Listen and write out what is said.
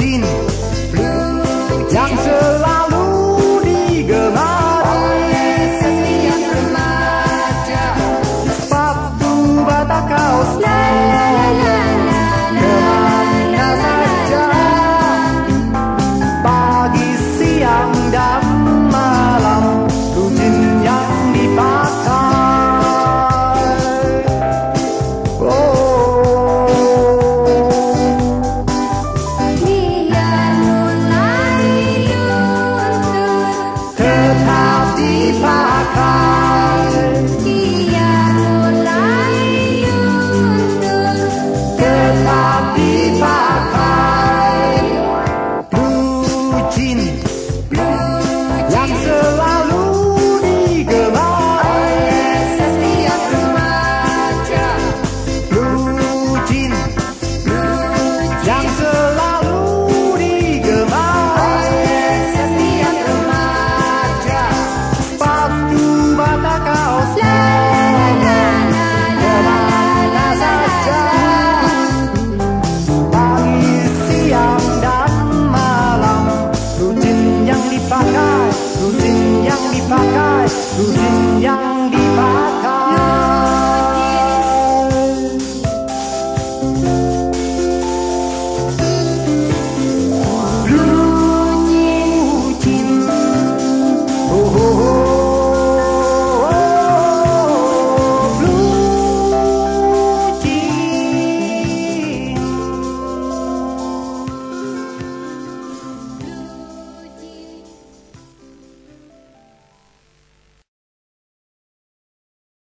routine